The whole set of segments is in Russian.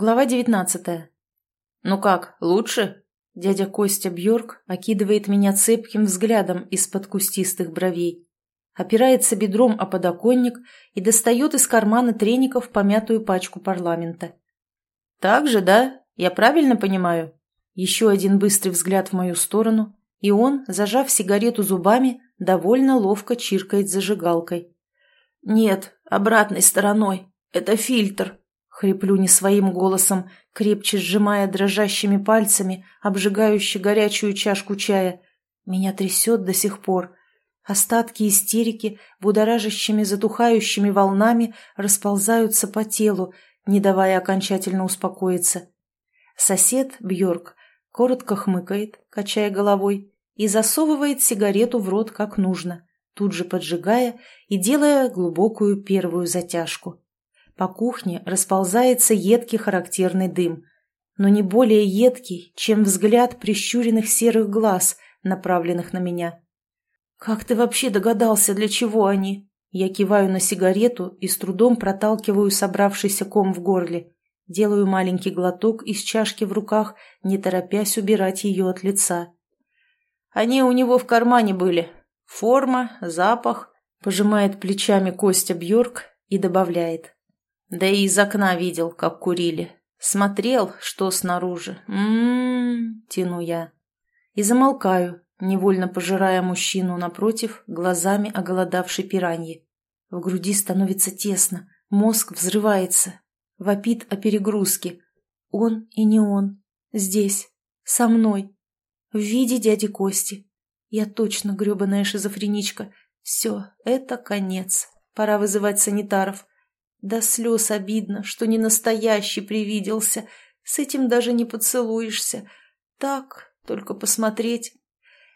Глава девятнадцатая. «Ну как, лучше?» Дядя Костя Бьорк окидывает меня цепким взглядом из-под кустистых бровей. Опирается бедром о подоконник и достает из кармана треников помятую пачку парламента. «Так же, да? Я правильно понимаю?» Еще один быстрый взгляд в мою сторону, и он, зажав сигарету зубами, довольно ловко чиркает зажигалкой. «Нет, обратной стороной. Это фильтр», Хриплю не своим голосом, крепче сжимая дрожащими пальцами обжигающую горячую чашку чая. Меня трясет до сих пор. Остатки истерики, будоражащими затухающими волнами, расползаются по телу, не давая окончательно успокоиться. Сосед, Бьорк, коротко хмыкает, качая головой, и засовывает сигарету в рот как нужно, тут же поджигая и делая глубокую первую затяжку. По кухне расползается едкий характерный дым, но не более едкий, чем взгляд прищуренных серых глаз, направленных на меня. «Как ты вообще догадался, для чего они?» Я киваю на сигарету и с трудом проталкиваю собравшийся ком в горле. Делаю маленький глоток из чашки в руках, не торопясь убирать ее от лица. «Они у него в кармане были. Форма, запах», — пожимает плечами Костя Бьорк и добавляет. Да и из окна видел, как курили. Смотрел, что снаружи. М-м-м, тяну я. И замолкаю, невольно пожирая мужчину напротив глазами оголодавшей пираньи. В груди становится тесно, мозг взрывается, вопит о перегрузке. Он и не он. Здесь, со мной, в виде дяди Кости. Я точно гребаная шизофреничка. Все, это конец. Пора вызывать санитаров. До слез обидно, что не настоящий привиделся. С этим даже не поцелуешься. Так, только посмотреть.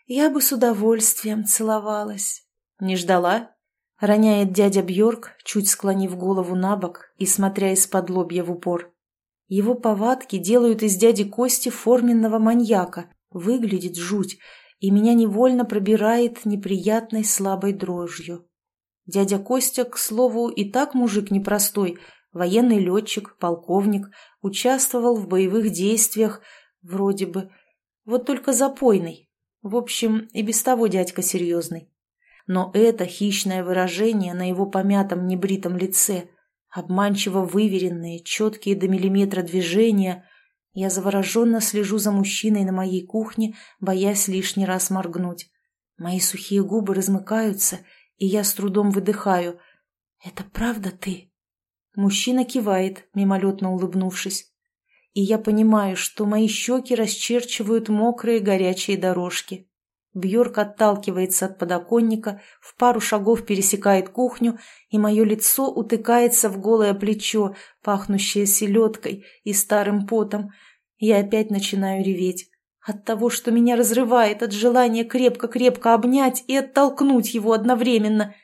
Я бы с удовольствием целовалась. Не ждала? Роняет дядя Бьорк, чуть склонив голову на бок и смотря из-под лобья в упор. Его повадки делают из дяди Кости форменного маньяка. Выглядит жуть, и меня невольно пробирает неприятной слабой дрожью. Дядя Костя, к слову, и так мужик непростой, военный летчик, полковник, участвовал в боевых действиях, вроде бы. Вот только запойный. В общем, и без того дядька серьезный. Но это хищное выражение на его помятом небритом лице, обманчиво выверенные, четкие до миллиметра движения. Я завороженно слежу за мужчиной на моей кухне, боясь лишний раз моргнуть. Мои сухие губы размыкаются, и я с трудом выдыхаю. «Это правда ты?» Мужчина кивает, мимолетно улыбнувшись. И я понимаю, что мои щеки расчерчивают мокрые горячие дорожки. Бьорк отталкивается от подоконника, в пару шагов пересекает кухню, и мое лицо утыкается в голое плечо, пахнущее селедкой и старым потом. Я опять начинаю реветь. От того, что меня разрывает от желания крепко-крепко обнять и оттолкнуть его одновременно.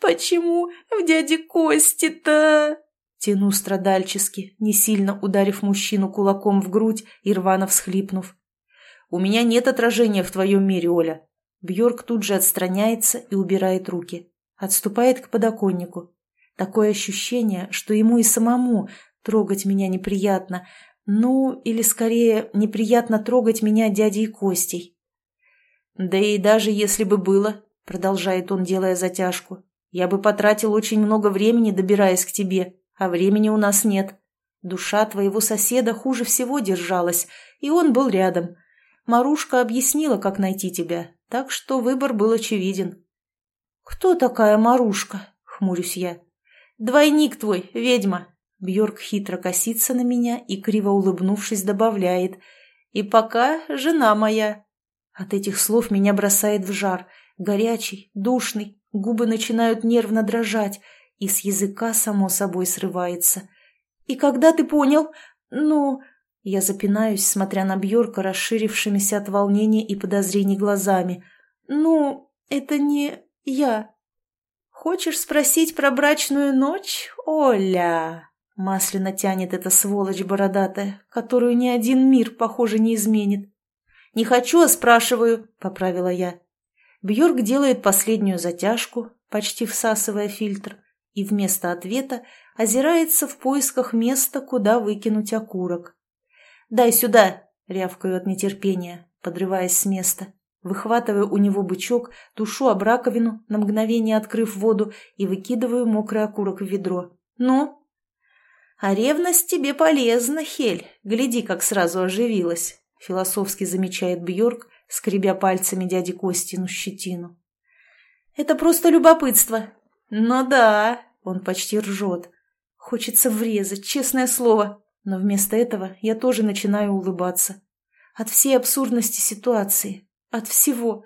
«Почему в дяде Кости-то?» Тяну страдальчески, не сильно ударив мужчину кулаком в грудь и рвано всхлипнув. «У меня нет отражения в твоем мире, Оля». Бьорк тут же отстраняется и убирает руки. Отступает к подоконнику. Такое ощущение, что ему и самому трогать меня неприятно, ну, или скорее, неприятно трогать меня дядей Костей. «Да и даже если бы было», — продолжает он, делая затяжку, «я бы потратил очень много времени, добираясь к тебе, а времени у нас нет. Душа твоего соседа хуже всего держалась, и он был рядом. Марушка объяснила, как найти тебя, так что выбор был очевиден». «Кто такая Марушка?» — хмурюсь я. «Двойник твой, ведьма, Бьорк хитро косится на меня и, криво улыбнувшись, добавляет «И пока жена моя». От этих слов меня бросает в жар, горячий, душный, губы начинают нервно дрожать, и с языка само собой срывается. «И когда ты понял? Ну...» Я запинаюсь, смотря на Бьорка расширившимися от волнения и подозрений глазами. «Ну, это не я. Хочешь спросить про брачную ночь, Оля?» Масляно тянет эта сволочь бородатая, которую ни один мир, похоже, не изменит. «Не хочу, а спрашиваю», — поправила я. Бьорк делает последнюю затяжку, почти всасывая фильтр, и вместо ответа озирается в поисках места, куда выкинуть окурок. «Дай сюда!» — рявкаю от нетерпения, подрываясь с места. Выхватываю у него бычок, тушу об раковину, на мгновение открыв воду, и выкидываю мокрый окурок в ведро. «Ну?» «А ревность тебе полезна, Хель. Гляди, как сразу оживилась», — философски замечает Бьорк, скребя пальцами дяди Костину щетину. «Это просто любопытство». «Ну да», — он почти ржет. Хочется врезать, честное слово, но вместо этого я тоже начинаю улыбаться. От всей абсурдности ситуации, от всего.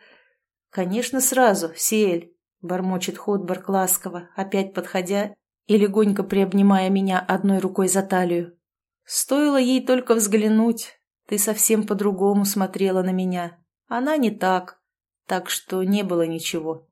Конечно, сразу, Сиэль, бормочет Ходборг ласково, опять подходя и легонько приобнимая меня одной рукой за талию. Стоило ей только взглянуть, ты совсем по-другому смотрела на меня. Она не так, так что не было ничего.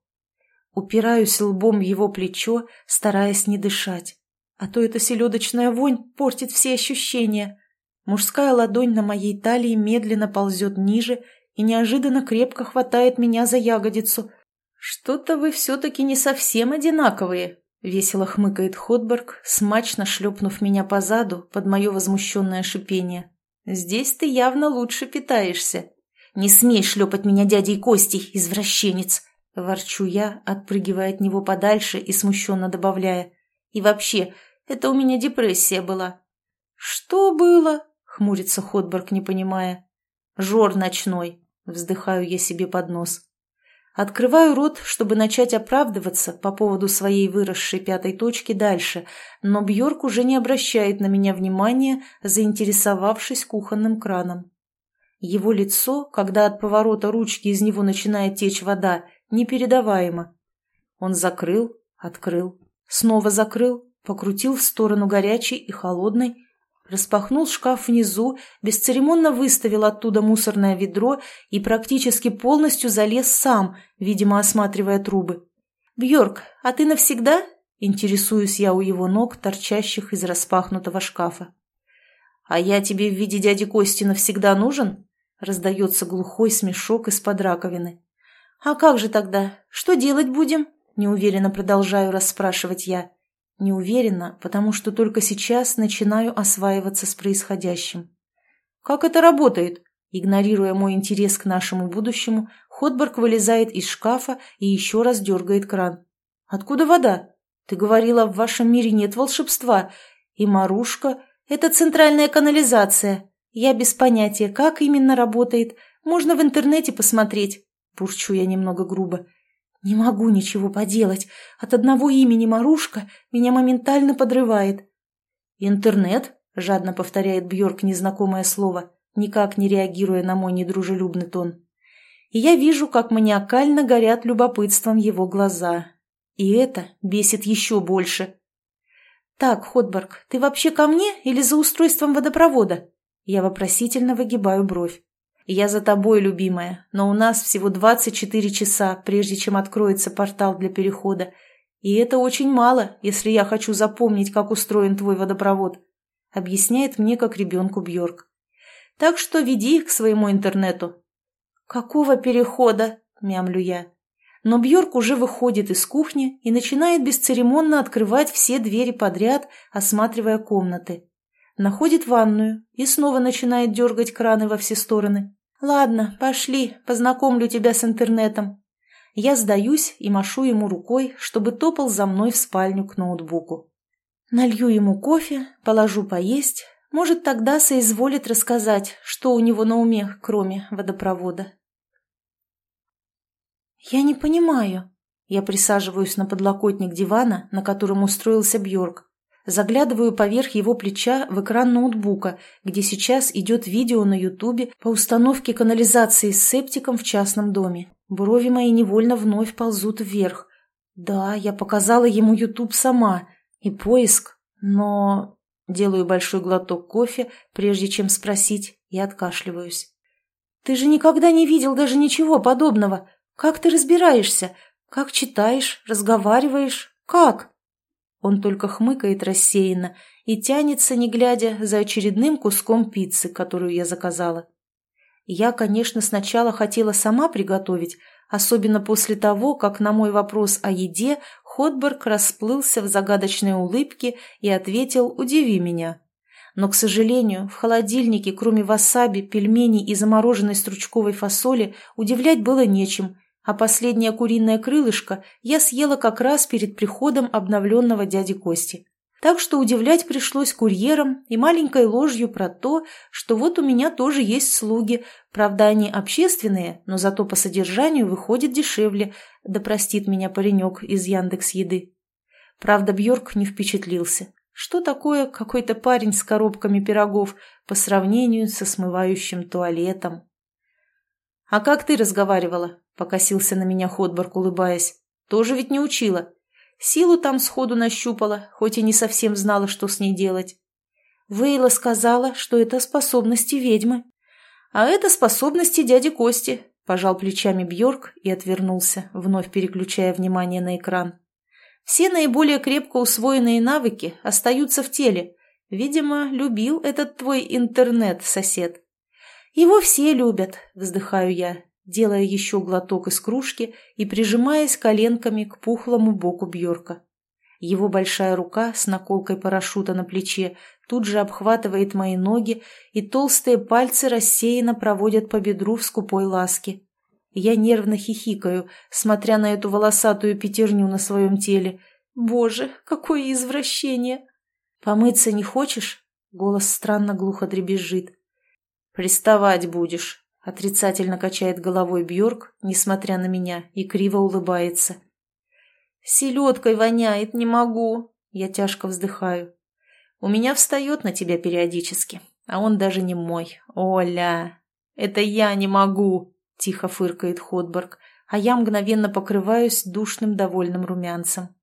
Упираюсь лбом в его плечо, стараясь не дышать. А то эта селедочная вонь портит все ощущения. Мужская ладонь на моей талии медленно ползет ниже и неожиданно крепко хватает меня за ягодицу. «Что-то вы все-таки не совсем одинаковые», — весело хмыкает Ходберг, смачно шлепнув меня по заду под мое возмущенное шипение. «Здесь ты явно лучше питаешься». «Не смей шлепать меня дядей Костей, извращенец!» — ворчу я, отпрыгивая от него подальше и смущенно добавляя. «И вообще, это у меня депрессия была». «Что было?» — хмурится Ходберг, не понимая. «Жор ночной», Вздыхаю я себе под нос. Открываю рот, чтобы начать оправдываться по поводу своей выросшей пятой точки дальше, но Бьорк уже не обращает на меня внимания, заинтересовавшись кухонным краном. Его лицо, когда от поворота ручки из него начинает течь вода, непередаваемо. Он закрыл, открыл, снова закрыл, покрутил в сторону горячей и холодной, распахнул шкаф внизу, бесцеремонно выставил оттуда мусорное ведро и практически полностью залез сам, видимо, осматривая трубы. «Бьорк, а ты навсегда?» – интересуюсь я у его ног, торчащих из распахнутого шкафа. «А я тебе в виде дяди Кости навсегда нужен?» – раздается глухой смешок из-под раковины. «А как же тогда? Что делать будем?» – неуверенно продолжаю расспрашивать я. Не уверена, потому что только сейчас начинаю осваиваться с происходящим. «Как это работает?» Игнорируя мой интерес к нашему будущему, Ходберг вылезает из шкафа и еще раз дергает кран. «Откуда вода? Ты говорила, в вашем мире нет волшебства. И Марушка — это центральная канализация. Я без понятия, как именно работает. Можно в интернете посмотреть». Бурчу я немного грубо. Не могу ничего поделать. От одного имени Марушка меня моментально подрывает. «Интернет?» — жадно повторяет Бьорк незнакомое слово, никак не реагируя на мой недружелюбный тон. И я вижу, как маниакально горят любопытством его глаза. И это бесит еще больше. «Так, Ходберг, ты вообще ко мне или за устройством водопровода?» Я вопросительно выгибаю бровь. «Я за тобой, любимая, но у нас всего 24 часа, прежде чем откроется портал для перехода. И это очень мало, если я хочу запомнить, как устроен твой водопровод», объясняет мне как ребенку Бьорк. «Так что веди их к своему интернету». «Какого перехода?» – мямлю я. Но Бьорк уже выходит из кухни и начинает бесцеремонно открывать все двери подряд, осматривая комнаты находит ванную и снова начинает дергать краны во все стороны. «Ладно, пошли, познакомлю тебя с интернетом». Я сдаюсь и машу ему рукой, чтобы топал за мной в спальню к ноутбуку. Налью ему кофе, положу поесть. Может, тогда соизволит рассказать, что у него на уме, кроме водопровода. «Я не понимаю». Я присаживаюсь на подлокотник дивана, на котором устроился Бьорк. Заглядываю поверх его плеча в экран ноутбука, где сейчас идет видео на ютубе по установке канализации с септиком в частном доме. Брови мои невольно вновь ползут вверх. Да, я показала ему ютуб сама. И поиск. Но... Делаю большой глоток кофе, прежде чем спросить, и откашливаюсь. «Ты же никогда не видел даже ничего подобного. Как ты разбираешься? Как читаешь? Разговариваешь? Как?» Он только хмыкает рассеянно и тянется, не глядя, за очередным куском пиццы, которую я заказала. Я, конечно, сначала хотела сама приготовить, особенно после того, как на мой вопрос о еде Ходберг расплылся в загадочной улыбке и ответил «Удиви меня». Но, к сожалению, в холодильнике, кроме васаби, пельменей и замороженной стручковой фасоли, удивлять было нечем, а последнее куриное крылышко я съела как раз перед приходом обновленного дяди Кости. Так что удивлять пришлось курьерам и маленькой ложью про то, что вот у меня тоже есть слуги, правда они общественные, но зато по содержанию выходит дешевле, да простит меня паренек из Яндекс Еды. Правда, Бьорк не впечатлился. Что такое какой-то парень с коробками пирогов по сравнению со смывающим туалетом? «А как ты разговаривала?» — покосился на меня Ходборг, улыбаясь. «Тоже ведь не учила. Силу там сходу нащупала, хоть и не совсем знала, что с ней делать. Вейла сказала, что это способности ведьмы. А это способности дяди Кости, пожал плечами Бьорк и отвернулся, вновь переключая внимание на экран. Все наиболее крепко усвоенные навыки остаются в теле. Видимо, любил этот твой интернет-сосед. Его все любят, вздыхаю я, делая еще глоток из кружки и прижимаясь коленками к пухлому боку Бьорка. Его большая рука с наколкой парашюта на плече тут же обхватывает мои ноги, и толстые пальцы рассеянно проводят по бедру в скупой ласке. Я нервно хихикаю, смотря на эту волосатую пятерню на своем теле. Боже, какое извращение! Помыться не хочешь? Голос странно глухо дребезжит. Приставать будешь, Отрицательно качает головой Бьорк, несмотря на меня, и криво улыбается. «Селедкой воняет, не могу!» Я тяжко вздыхаю. «У меня встает на тебя периодически, а он даже не мой. Оля! Это я не могу!» Тихо фыркает Ходборг, а я мгновенно покрываюсь душным довольным румянцем.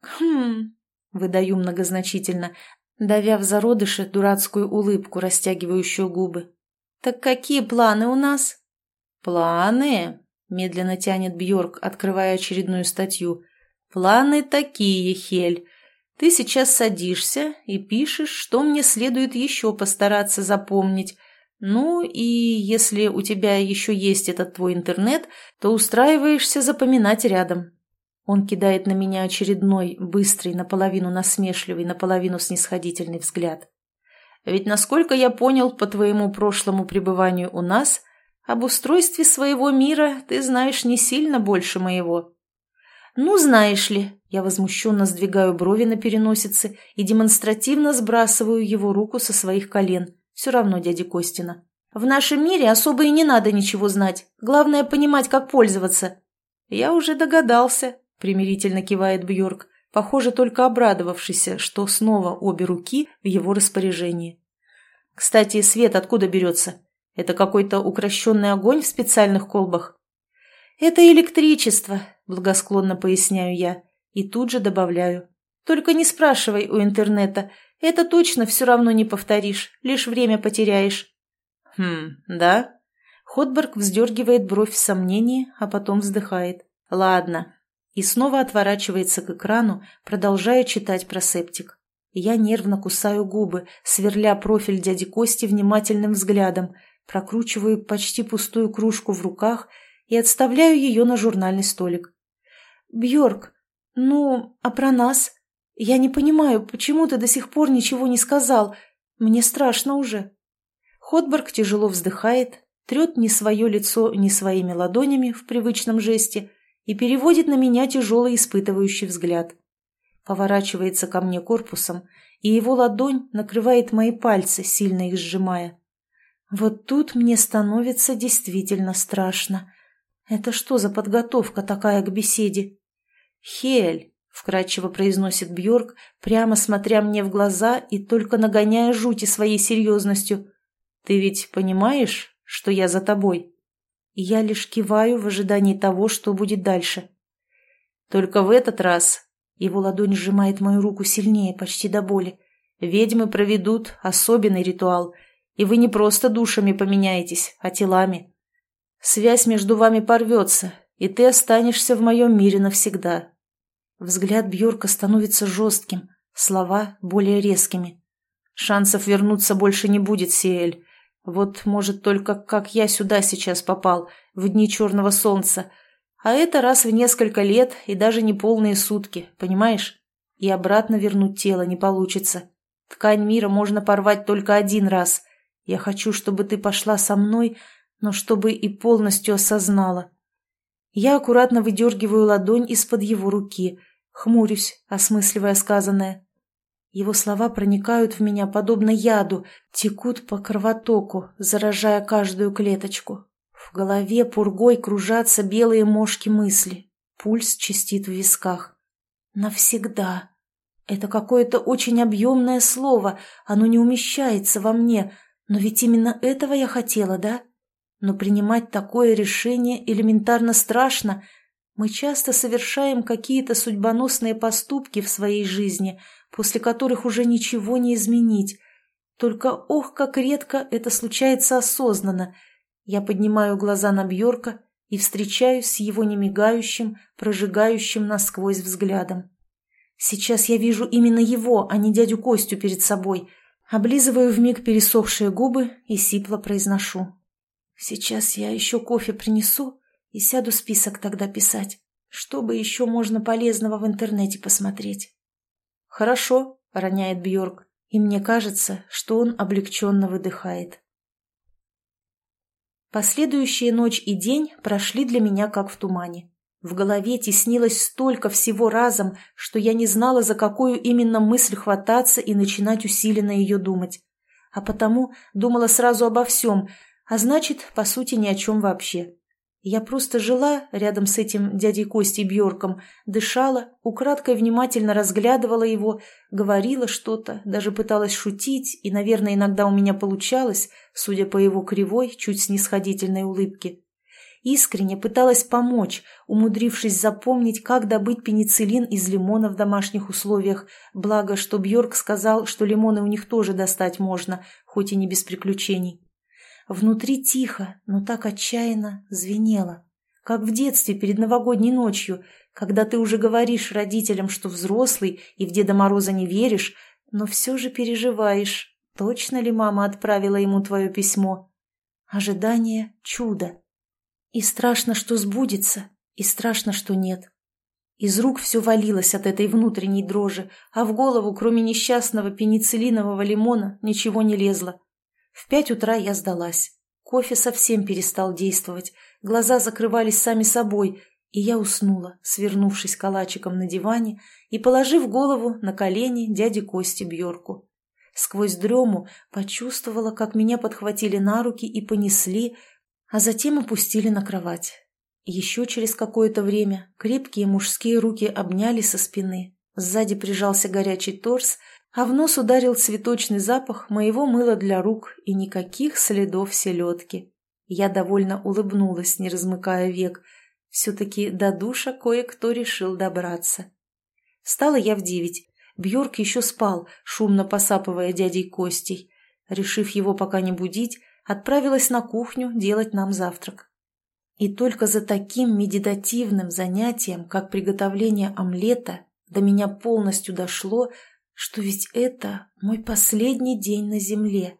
«Хм...» — выдаю многозначительно, давя в зародыше дурацкую улыбку, растягивающую губы. «Так какие планы у нас?» «Планы?» – медленно тянет Бьорк, открывая очередную статью. «Планы такие, Хель. Ты сейчас садишься и пишешь, что мне следует еще постараться запомнить. Ну и если у тебя еще есть этот твой интернет, то устраиваешься запоминать рядом». Он кидает на меня очередной, быстрый, наполовину насмешливый, наполовину снисходительный взгляд. Ведь, насколько я понял по твоему прошлому пребыванию у нас, об устройстве своего мира ты знаешь не сильно больше моего. Ну, знаешь ли, я возмущенно сдвигаю брови на переносице и демонстративно сбрасываю его руку со своих колен. Все равно дяди Костина. В нашем мире особо и не надо ничего знать. Главное понимать, как пользоваться. Я уже догадался, примирительно кивает Бьорк похоже, только обрадовавшийся, что снова обе руки в его распоряжении. «Кстати, свет откуда берется? Это какой-то укращенный огонь в специальных колбах?» «Это электричество», — благосклонно поясняю я, и тут же добавляю. «Только не спрашивай у интернета, это точно все равно не повторишь, лишь время потеряешь». «Хм, да?» Ходберг вздергивает бровь в сомнении, а потом вздыхает. «Ладно, и снова отворачивается к экрану, продолжая читать про септик. Я нервно кусаю губы, сверля профиль дяди Кости внимательным взглядом, прокручиваю почти пустую кружку в руках и отставляю ее на журнальный столик. Бьорк, ну, а про нас? Я не понимаю, почему ты до сих пор ничего не сказал? Мне страшно уже». Ходберг тяжело вздыхает, трет не свое лицо не своими ладонями в привычном жесте, и переводит на меня тяжелый испытывающий взгляд. Поворачивается ко мне корпусом, и его ладонь накрывает мои пальцы, сильно их сжимая. Вот тут мне становится действительно страшно. Это что за подготовка такая к беседе? «Хель», — вкрадчиво произносит Бьорк, прямо смотря мне в глаза и только нагоняя жути своей серьезностью. «Ты ведь понимаешь, что я за тобой?» Я лишь киваю в ожидании того, что будет дальше. Только в этот раз его ладонь сжимает мою руку сильнее, почти до боли. Ведьмы проведут особенный ритуал, и вы не просто душами поменяетесь, а телами. Связь между вами порвется, и ты останешься в моем мире навсегда. Взгляд Бьорка становится жестким, слова более резкими. Шансов вернуться больше не будет, Сиэль. Вот, может, только как я сюда сейчас попал, в дни черного солнца. А это раз в несколько лет и даже не полные сутки, понимаешь? И обратно вернуть тело не получится. Ткань мира можно порвать только один раз. Я хочу, чтобы ты пошла со мной, но чтобы и полностью осознала. Я аккуратно выдергиваю ладонь из-под его руки, хмурюсь, осмысливая сказанное. Его слова проникают в меня подобно яду, текут по кровотоку, заражая каждую клеточку. В голове пургой кружатся белые мошки мысли. Пульс чистит в висках. Навсегда. Это какое-то очень объемное слово, оно не умещается во мне, но ведь именно этого я хотела, да? Но принимать такое решение элементарно страшно. Мы часто совершаем какие-то судьбоносные поступки в своей жизни, после которых уже ничего не изменить. Только ох, как редко это случается осознанно – я поднимаю глаза на Бьорка и встречаюсь с его немигающим, прожигающим насквозь взглядом. Сейчас я вижу именно его, а не дядю Костю перед собой. Облизываю вмиг пересохшие губы и сипло произношу. Сейчас я еще кофе принесу и сяду список тогда писать. Что бы еще можно полезного в интернете посмотреть? Хорошо, роняет Бьорк, и мне кажется, что он облегченно выдыхает. Последующие ночь и день прошли для меня как в тумане. В голове теснилось столько всего разом, что я не знала, за какую именно мысль хвататься и начинать усиленно ее думать. А потому думала сразу обо всем, а значит, по сути, ни о чем вообще. Я просто жила рядом с этим дядей Костей Бьорком, дышала, украдкой внимательно разглядывала его, говорила что-то, даже пыталась шутить, и, наверное, иногда у меня получалось, судя по его кривой, чуть снисходительной улыбке. Искренне пыталась помочь, умудрившись запомнить, как добыть пенициллин из лимона в домашних условиях, благо, что Бьорк сказал, что лимоны у них тоже достать можно, хоть и не без приключений. Внутри тихо, но так отчаянно звенело. Как в детстве перед новогодней ночью, когда ты уже говоришь родителям, что взрослый и в Деда Мороза не веришь, но все же переживаешь, точно ли мама отправила ему твое письмо. Ожидание – чудо. И страшно, что сбудется, и страшно, что нет. Из рук все валилось от этой внутренней дрожи, а в голову, кроме несчастного пенициллинового лимона, ничего не лезло. В пять утра я сдалась. Кофе совсем перестал действовать, глаза закрывались сами собой, и я уснула, свернувшись калачиком на диване и положив голову на колени дяди Кости Бьорку. Сквозь дрему почувствовала, как меня подхватили на руки и понесли, а затем опустили на кровать. Еще через какое-то время крепкие мужские руки обняли со спины, сзади прижался горячий торс, а в нос ударил цветочный запах моего мыла для рук и никаких следов селедки. Я довольно улыбнулась, не размыкая век. Все-таки до душа кое-кто решил добраться. Встала я в девять. Бьорк еще спал, шумно посапывая дядей Костей. Решив его пока не будить, отправилась на кухню делать нам завтрак. И только за таким медитативным занятием, как приготовление омлета, до меня полностью дошло, что ведь это мой последний день на земле.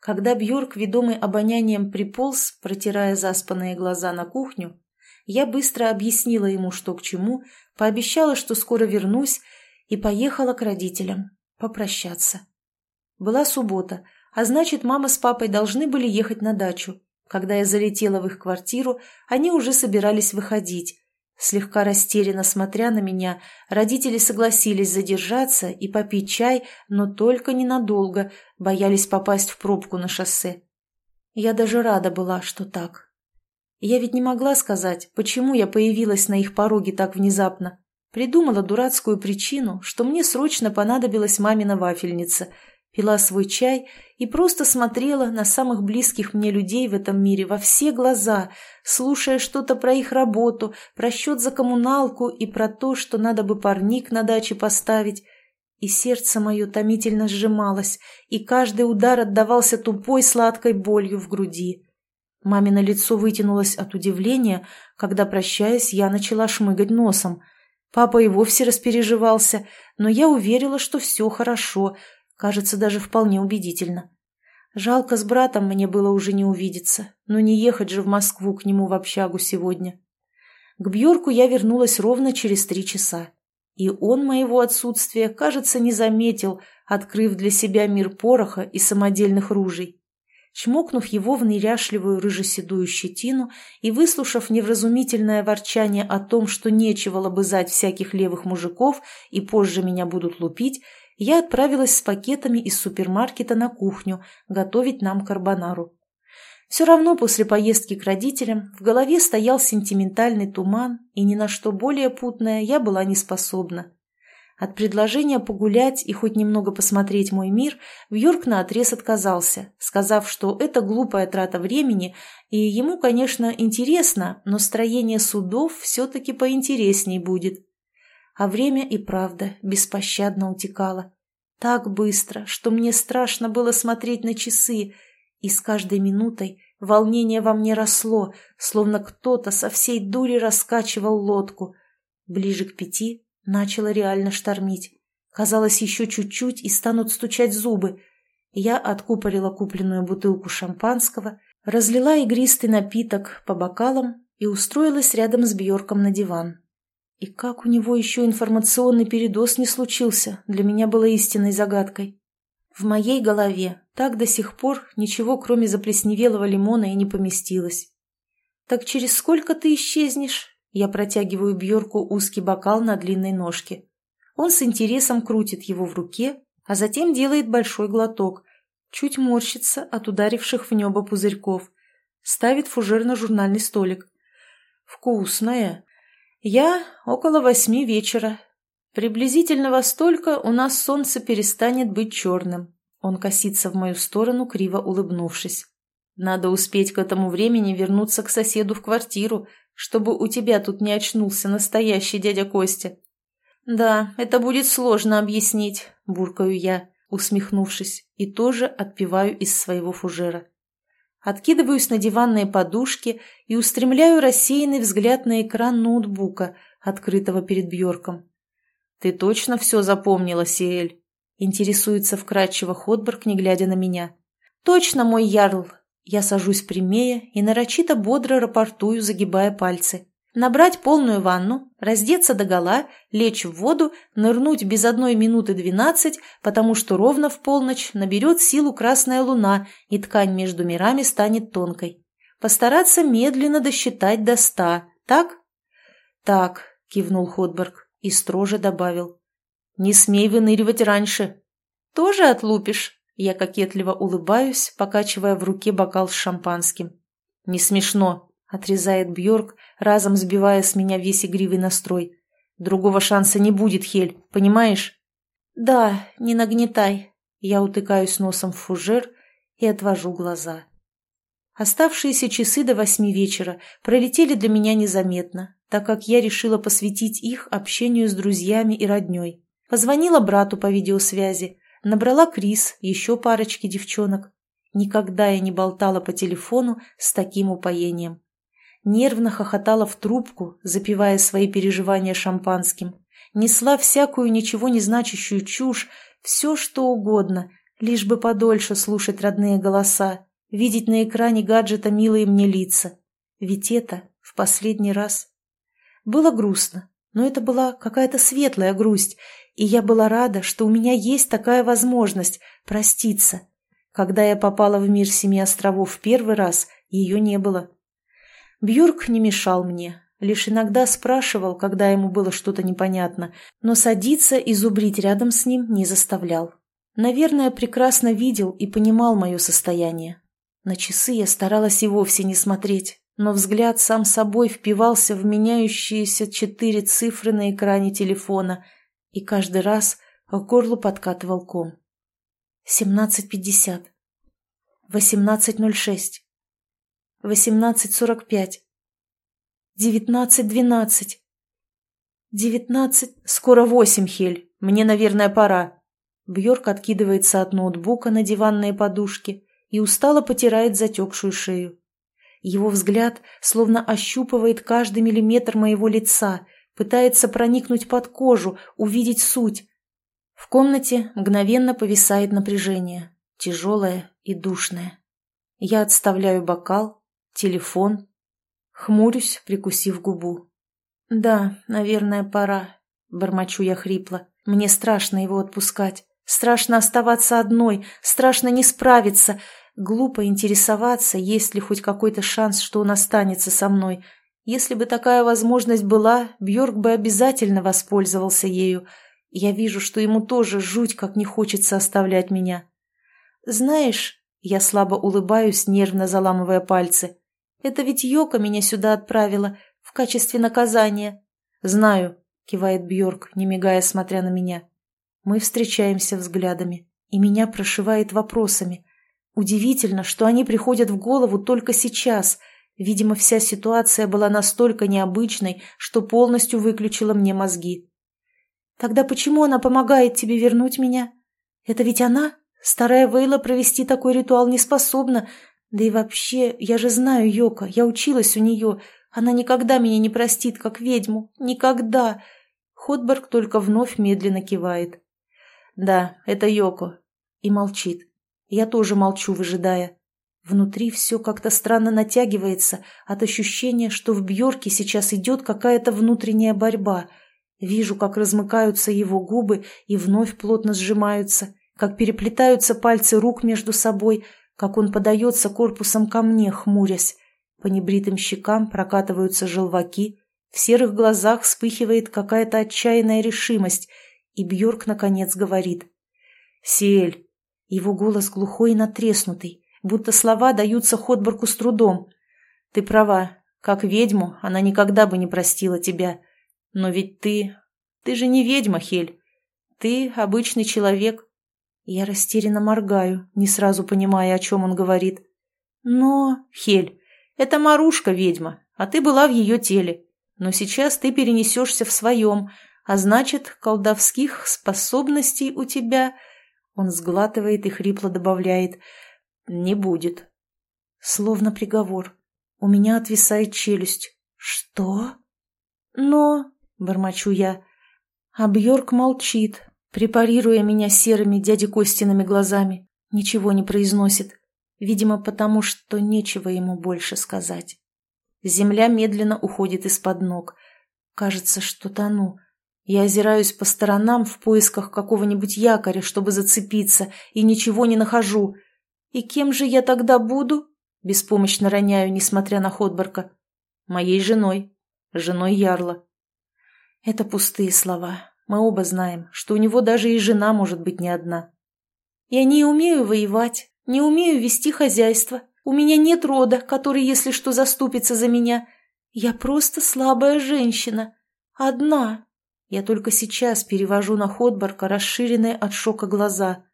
Когда Бьорк, ведомый обонянием, приполз, протирая заспанные глаза на кухню, я быстро объяснила ему, что к чему, пообещала, что скоро вернусь, и поехала к родителям попрощаться. Была суббота, а значит, мама с папой должны были ехать на дачу. Когда я залетела в их квартиру, они уже собирались выходить, Слегка растерянно смотря на меня, родители согласились задержаться и попить чай, но только ненадолго, боялись попасть в пробку на шоссе. Я даже рада была, что так. Я ведь не могла сказать, почему я появилась на их пороге так внезапно. Придумала дурацкую причину, что мне срочно понадобилась мамина вафельница – пила свой чай и просто смотрела на самых близких мне людей в этом мире во все глаза, слушая что-то про их работу, про счет за коммуналку и про то, что надо бы парник на даче поставить. И сердце мое томительно сжималось, и каждый удар отдавался тупой сладкой болью в груди. Мамино лицо вытянулось от удивления, когда, прощаясь, я начала шмыгать носом. Папа и вовсе распереживался, но я уверила, что все хорошо — Кажется, даже вполне убедительно. Жалко, с братом мне было уже не увидеться, но не ехать же в Москву к нему в общагу сегодня. К Бьорку я вернулась ровно через три часа. И он моего отсутствия, кажется, не заметил, открыв для себя мир пороха и самодельных ружей. Чмокнув его в неряшливую рыжеседую щетину и выслушав невразумительное ворчание о том, что нечего лобызать всяких левых мужиков и позже меня будут лупить, я отправилась с пакетами из супермаркета на кухню готовить нам карбонару. Все равно после поездки к родителям в голове стоял сентиментальный туман, и ни на что более путное я была не способна. От предложения погулять и хоть немного посмотреть мой мир Бьорк наотрез отказался, сказав, что это глупая трата времени, и ему, конечно, интересно, но строение судов все-таки поинтересней будет. А время и правда беспощадно утекало. Так быстро, что мне страшно было смотреть на часы – и с каждой минутой волнение во мне росло, словно кто-то со всей дури раскачивал лодку. Ближе к пяти начало реально штормить. Казалось, еще чуть-чуть и станут стучать зубы. Я откупорила купленную бутылку шампанского, разлила игристый напиток по бокалам и устроилась рядом с Бьорком на диван. И как у него еще информационный передоз не случился, для меня было истинной загадкой. В моей голове так до сих пор ничего, кроме заплесневелого лимона, и не поместилось. «Так через сколько ты исчезнешь?» Я протягиваю Бьорку узкий бокал на длинной ножке. Он с интересом крутит его в руке, а затем делает большой глоток, чуть морщится от ударивших в небо пузырьков. Ставит фужер на журнальный столик. «Вкусное. Я около восьми вечера. Приблизительно во столько у нас солнце перестанет быть черным. Он косится в мою сторону, криво улыбнувшись. Надо успеть к этому времени вернуться к соседу в квартиру, чтобы у тебя тут не очнулся настоящий дядя Костя. Да, это будет сложно объяснить, буркаю я, усмехнувшись, и тоже отпиваю из своего фужера. Откидываюсь на диванные подушки и устремляю рассеянный взгляд на экран ноутбука, открытого перед Бьорком. «Ты точно все запомнила, Сиэль?» Интересуется вкрадчиво Ходберг, не глядя на меня. «Точно, мой ярл!» Я сажусь прямее и нарочито бодро рапортую, загибая пальцы. Набрать полную ванну, раздеться догола, лечь в воду, нырнуть без одной минуты двенадцать, потому что ровно в полночь наберет силу красная луна, и ткань между мирами станет тонкой. Постараться медленно досчитать до ста, так? «Так», — кивнул Ходберг и строже добавил. «Не смей выныривать раньше». «Тоже отлупишь?» Я кокетливо улыбаюсь, покачивая в руке бокал с шампанским. «Не смешно», — отрезает Бьорк, разом сбивая с меня весь игривый настрой. «Другого шанса не будет, Хель, понимаешь?» «Да, не нагнетай». Я утыкаюсь носом в фужер и отвожу глаза. Оставшиеся часы до восьми вечера пролетели для меня незаметно, так как я решила посвятить их общению с друзьями и родней. Позвонила брату по видеосвязи, набрала Крис, еще парочки девчонок. Никогда я не болтала по телефону с таким упоением. Нервно хохотала в трубку, запивая свои переживания шампанским. Несла всякую ничего не значащую чушь, все что угодно, лишь бы подольше слушать родные голоса, видеть на экране гаджета милые мне лица. Ведь это в последний раз. Было грустно, но это была какая-то светлая грусть, и я была рада, что у меня есть такая возможность проститься. Когда я попала в мир Семи островов в первый раз, ее не было. Бьюрк не мешал мне, лишь иногда спрашивал, когда ему было что-то непонятно, но садиться и зубрить рядом с ним не заставлял. Наверное, прекрасно видел и понимал мое состояние. На часы я старалась и вовсе не смотреть, но взгляд сам собой впивался в меняющиеся четыре цифры на экране телефона – и каждый раз к горлу подкатывал ком. Семнадцать пятьдесят. Восемнадцать ноль шесть. Восемнадцать сорок пять. Девятнадцать двенадцать. Девятнадцать... Скоро восемь, Хель. Мне, наверное, пора. Бьорк откидывается от ноутбука на диванные подушки и устало потирает затекшую шею. Его взгляд словно ощупывает каждый миллиметр моего лица — пытается проникнуть под кожу, увидеть суть. В комнате мгновенно повисает напряжение, тяжелое и душное. Я отставляю бокал, телефон, хмурюсь, прикусив губу. «Да, наверное, пора», — бормочу я хрипло. «Мне страшно его отпускать. Страшно оставаться одной, страшно не справиться, глупо интересоваться, есть ли хоть какой-то шанс, что он останется со мной. Если бы такая возможность была, Бьорк бы обязательно воспользовался ею. Я вижу, что ему тоже жуть как не хочется оставлять меня. Знаешь, я слабо улыбаюсь, нервно заламывая пальцы. Это ведь Йока меня сюда отправила в качестве наказания. Знаю, кивает Бьорк, не мигая, смотря на меня. Мы встречаемся взглядами, и меня прошивает вопросами. Удивительно, что они приходят в голову только сейчас. Видимо, вся ситуация была настолько необычной, что полностью выключила мне мозги. Тогда почему она помогает тебе вернуть меня? Это ведь она? Старая Вейла провести такой ритуал не способна. Да и вообще, я же знаю Йока, я училась у нее. Она никогда меня не простит, как ведьму. Никогда. Ходберг только вновь медленно кивает. «Да, это Йоко». И молчит. Я тоже молчу, выжидая. Внутри все как-то странно натягивается от ощущения, что в Бьорке сейчас идет какая-то внутренняя борьба. Вижу, как размыкаются его губы и вновь плотно сжимаются, как переплетаются пальцы рук между собой, как он подается корпусом ко мне, хмурясь. По небритым щекам прокатываются желваки, в серых глазах вспыхивает какая-то отчаянная решимость — и Бьорк наконец говорит. «Сиэль!» Его голос глухой и натреснутый, будто слова даются Ходборку с трудом. «Ты права. Как ведьму она никогда бы не простила тебя. Но ведь ты... Ты же не ведьма, Хель. Ты обычный человек». Я растерянно моргаю, не сразу понимая, о чем он говорит. «Но, Хель, это Марушка ведьма, а ты была в ее теле. Но сейчас ты перенесешься в своем, а значит, колдовских способностей у тебя...» Он сглатывает и хрипло добавляет «не будет». Словно приговор. У меня отвисает челюсть. «Что?» «Но...» — бормочу я. А Бьорк молчит, препарируя меня серыми дяди Костиными глазами. Ничего не произносит. Видимо, потому что нечего ему больше сказать. Земля медленно уходит из-под ног. Кажется, что тону. Я озираюсь по сторонам в поисках какого-нибудь якоря, чтобы зацепиться, и ничего не нахожу. И кем же я тогда буду? Беспомощно роняю, несмотря на Ходборка. Моей женой. Женой Ярла. Это пустые слова. Мы оба знаем, что у него даже и жена может быть не одна. Я не умею воевать, не умею вести хозяйство. У меня нет рода, который, если что, заступится за меня. Я просто слабая женщина. Одна, я только сейчас перевожу на Ходборка расширенные от шока глаза.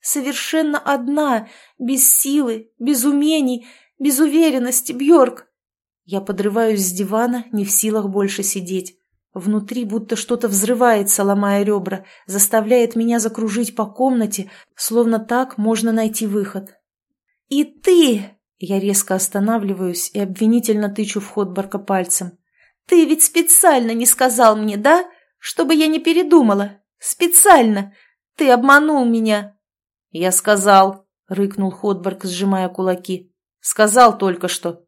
Совершенно одна, без силы, без умений, без уверенности, Бьорк. Я подрываюсь с дивана, не в силах больше сидеть. Внутри будто что-то взрывается, ломая ребра, заставляет меня закружить по комнате, словно так можно найти выход. «И ты!» Я резко останавливаюсь и обвинительно тычу в Ходборка пальцем. «Ты ведь специально не сказал мне, да? чтобы я не передумала. Специально. Ты обманул меня. Я сказал, рыкнул Ходберг, сжимая кулаки. Сказал только что.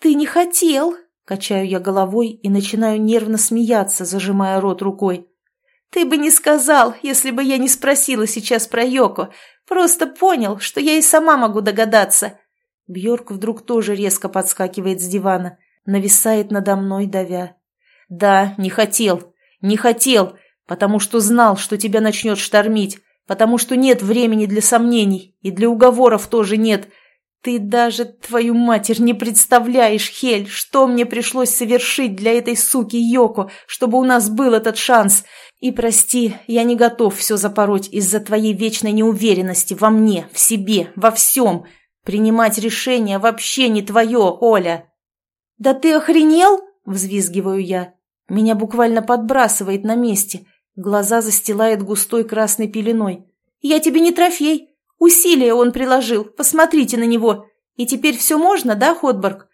Ты не хотел, качаю я головой и начинаю нервно смеяться, зажимая рот рукой. Ты бы не сказал, если бы я не спросила сейчас про Йоко. Просто понял, что я и сама могу догадаться. Бьорк вдруг тоже резко подскакивает с дивана, нависает надо мной, давя. «Да, не хотел. Не хотел, потому что знал, что тебя начнет штормить, потому что нет времени для сомнений, и для уговоров тоже нет. Ты даже, твою матерь, не представляешь, Хель, что мне пришлось совершить для этой суки Йоко, чтобы у нас был этот шанс. И прости, я не готов все запороть из-за твоей вечной неуверенности во мне, в себе, во всем. Принимать решение вообще не твое, Оля. «Да ты охренел?» – взвизгиваю я. Меня буквально подбрасывает на месте. Глаза застилает густой красной пеленой. «Я тебе не трофей. Усилия он приложил. Посмотрите на него. И теперь все можно, да, Ходборг?»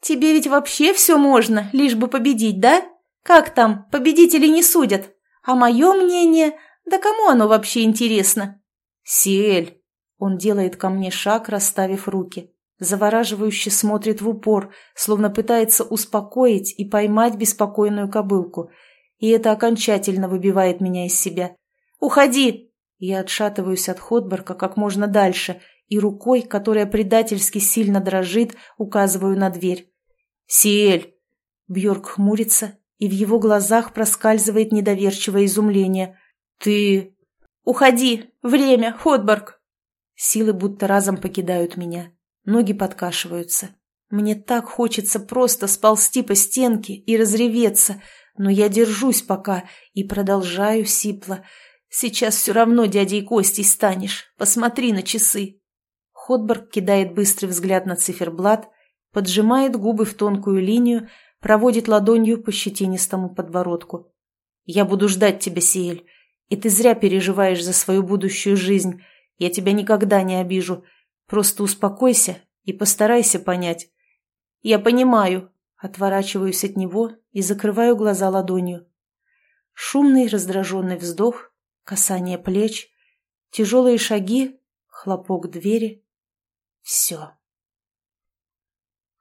«Тебе ведь вообще все можно, лишь бы победить, да? Как там, победители не судят? А мое мнение... Да кому оно вообще интересно?» «Сиэль!» Он делает ко мне шаг, расставив руки. завораживающе смотрит в упор, словно пытается успокоить и поймать беспокойную кобылку. И это окончательно выбивает меня из себя. «Уходи!» Я отшатываюсь от Ходборка как можно дальше и рукой, которая предательски сильно дрожит, указываю на дверь. «Сиэль!» Бьорк хмурится, и в его глазах проскальзывает недоверчивое изумление. «Ты...» «Уходи! Время! Ходборг!» Силы будто разом покидают меня. Ноги подкашиваются. Мне так хочется просто сползти по стенке и разреветься, но я держусь пока и продолжаю сипло. Сейчас все равно дядей Костей станешь. Посмотри на часы. Ходберг кидает быстрый взгляд на циферблат, поджимает губы в тонкую линию, проводит ладонью по щетинистому подбородку. «Я буду ждать тебя, Сиэль, и ты зря переживаешь за свою будущую жизнь. Я тебя никогда не обижу. Просто успокойся и постарайся понять. Я понимаю. Отворачиваюсь от него и закрываю глаза ладонью. Шумный раздраженный вздох, касание плеч, тяжелые шаги, хлопок двери. Все.